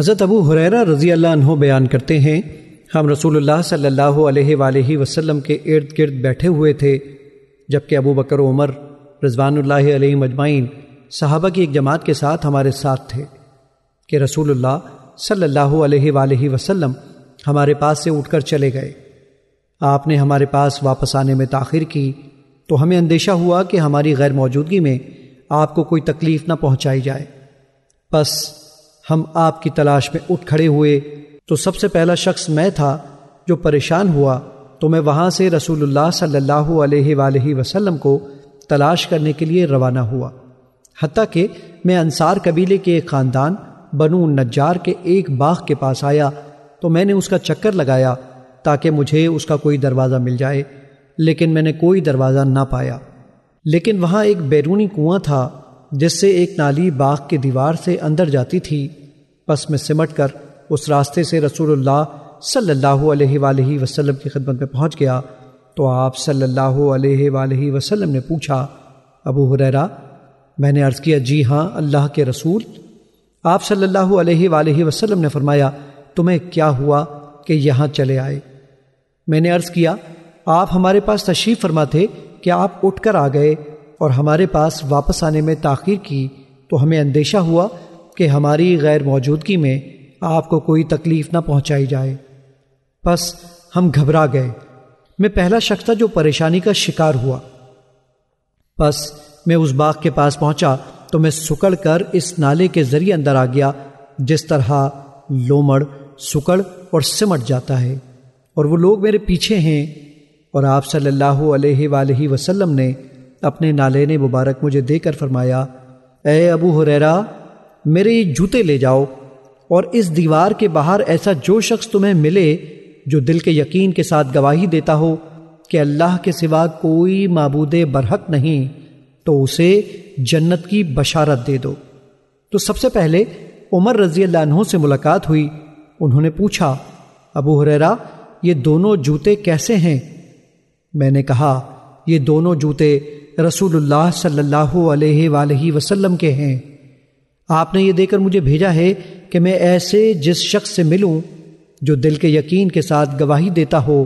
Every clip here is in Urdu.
حضرت ابو حریرہ رضی اللہ عنہ بیان کرتے ہیں، ہم رسول اللہ صلی اللہ علیہ وآلہ وسلم کے ارد گرد بیٹھے ہوئے تھے، جبکہ ابو بکر و عمر رضوان اللہ علیہ مجمعین صحابہ کی ایک جماعت کے ساتھ ہمارے ساتھ تھے کہ رسول اللہ صلی اللہ علیہ وآلہ وسلم ہمارے پاس سے اٹھ کر چلے گئے۔ آپ نے ہمارے پاس واپس آنے میں تاخیر کی، تو ہمیں اندیشہ ہوا کہ ہماری غیر موجودگی میں آپ کو کوئی تکلیف نہ پہنچائی جائے۔ بس ہم آپ کی تلاش میں اٹھ کھڑے ہوئے۔ تو سب سے پہلا شخص میں تھا جو پریشان ہوا، تو میں وہاں سے رسول اللہ صلی اللہ علیہ وآلہ وسلم کو تلاش کرنے کے لیے روانہ ہوا۔ حتیٰ کہ میں انصار قبیلے کے ایک خاندان، بنو نجار کے ایک باغ کے پاس آیا۔ تو میں نے اس کا چکر لگایا تاکہ مجھے اس کا کوئی دروازہ مل جائے، لیکن میں نے کوئی دروازہ نہ پایا۔ لیکن وہاں ایک بیرونی کنواں تھا، جس سے ایک نالی باغ کے دیوار سے اندر جاتی تھی۔ پس میں سمٹ کر اس راستے سے رسول اللہ صلی اللہ علیہ وآلہ وسلم کی خدمت میں پہنچ گیا تو آپ صلی اللہ علیہ وآلہ وسلم نے پوچھا، ابو حریرا میں نے عرض کیا جی ہاں اللہ کے رسول آپ صلی اللہ علیہ وآلہ وسلم نے فرمایا، تمہیں کیا ہوا کہ یہاں چلے آئے؟ میں نے عرض کیا، آپ ہمارے پاس تشریف فرما تھے کہ آپ اٹھ کر آ گئے اور ہمارے پاس واپس آنے میں تاخیر کی، تو ہمیں اندیشہ ہوا کہ ہماری غیر موجودگی میں آپ کو کوئی تکلیف نہ پہنچائی جائے۔ بس ہم گھبرا گئے۔ میں پہلا شخص تھا جو پریشانی کا شکار ہوا۔ بس میں اس باغ کے پاس پہنچا تو میں سکڑ کر اس نالے کے ذریعے اندر آ گیا، جس طرح لومڑ، سکڑ اور سمٹ جاتا ہے۔ اور وہ لوگ میرے پیچھے ہیں۔ اور آپ صلی اللہ علیہ وآلہ وسلم نے اپنے نالین مبارک مجھے دے کر فرمایا، اے ابو حریرا میرے یہ جوتے لے جاؤ اور اس دیوار کے باہر ایسا جو شخص تمہیں ملے جو دل کے یقین کے ساتھ گواہی دیتا ہو کہ اللہ کے سوا کوئی معبود برحق نہیں، تو اسے جنت کی بشارت دے دو۔ تو سب سے پہلے عمر رضی اللہ عنہ سے ملاقات ہوئی۔ انہوں نے پوچھا، ابو حریرا یہ دونوں جوتے کیسے ہیں؟ میں نے کہا، یہ دونوں جوتے رسول اللہ صلی اللہ علیہ وآلہ وسلم کے ہیں۔ آپ نے یہ دے کر مجھے بھیجا ہے کہ میں ایسے جس شخص سے ملوں جو دل کے یقین کے ساتھ گواہی دیتا ہو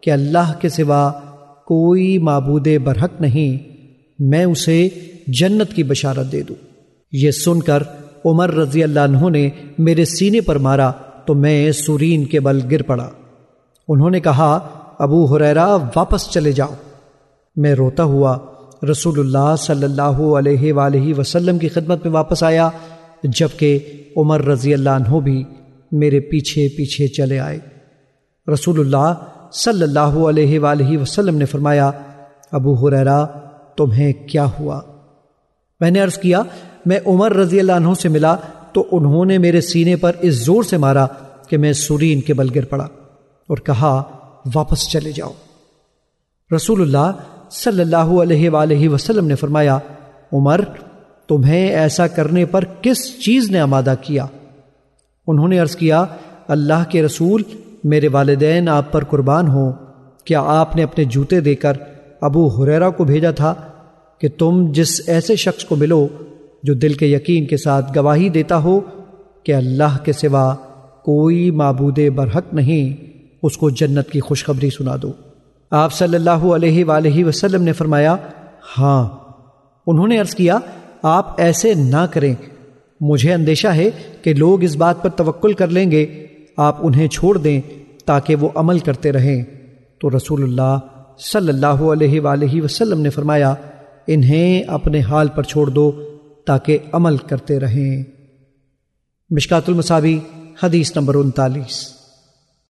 کہ اللہ کے سوا کوئی معبود برحق نہیں، میں اسے جنت کی بشارت دے دوں۔ یہ سن کر عمر رضی اللہ عنہ نے میرے سینے پر مارا تو میں سورین کے بل گر پڑا۔ انہوں نے کہا، ابو حریرا واپس چلے جاؤ۔ میں روتا ہوا رسول اللہ صلی اللہ علیہ وآلہ وسلم کی خدمت میں واپس آیا، جبکہ عمر رضی اللہ عنہ بھی میرے پیچھے پیچھے چلے آئے۔ رسول اللہ صلی اللہ علیہ وآلہ وسلم نے فرمایا، ابو حریرا تمہیں کیا ہوا؟ میں نے عرض کیا، میں عمر رضی اللہ عنہ سے ملا تو انہوں نے میرے سینے پر اس زور سے مارا کہ میں سورین کے بل گر پڑا اور کہا، واپس چلے جاؤ۔ رسول اللہ صلی اللہ علیہ وآلہ وسلم نے فرمایا، عمر، تمہیں ایسا کرنے پر کس چیز نے آمادہ کیا؟ انہوں نے عرض کیا، اللہ کے رسول میرے والدین آپ پر قربان ہوں۔ کیا آپ نے اپنے جوتے دے کر ابو حریرا کو بھیجا تھا کہ تم جس ایسے شخص کو ملو جو دل کے یقین کے ساتھ گواہی دیتا ہو کہ اللہ کے سوا کوئی معبود برحق نہیں، اس کو جنت کی خوشخبری سنا دو۔ آپ صلی اللہ علیہ وآلہ وسلم نے فرمایا ہاں انہوں نے عرض کیا، آپ ایسے نہ کریں۔ مجھے اندیشہ ہے کہ لوگ اس بات پر توکل کر لیں گے، آپ انہیں چھوڑ دیں تاکہ وہ عمل کرتے رہیں۔ تو رسول اللہ صلی اللہ علیہ وآلہ وسلم نے فرمایا، انہیں اپنے حال پر چھوڑ دو تاکہ عمل کرتے رہیں۔ مشکات المصابی، حدیث نمبر انتالیس۔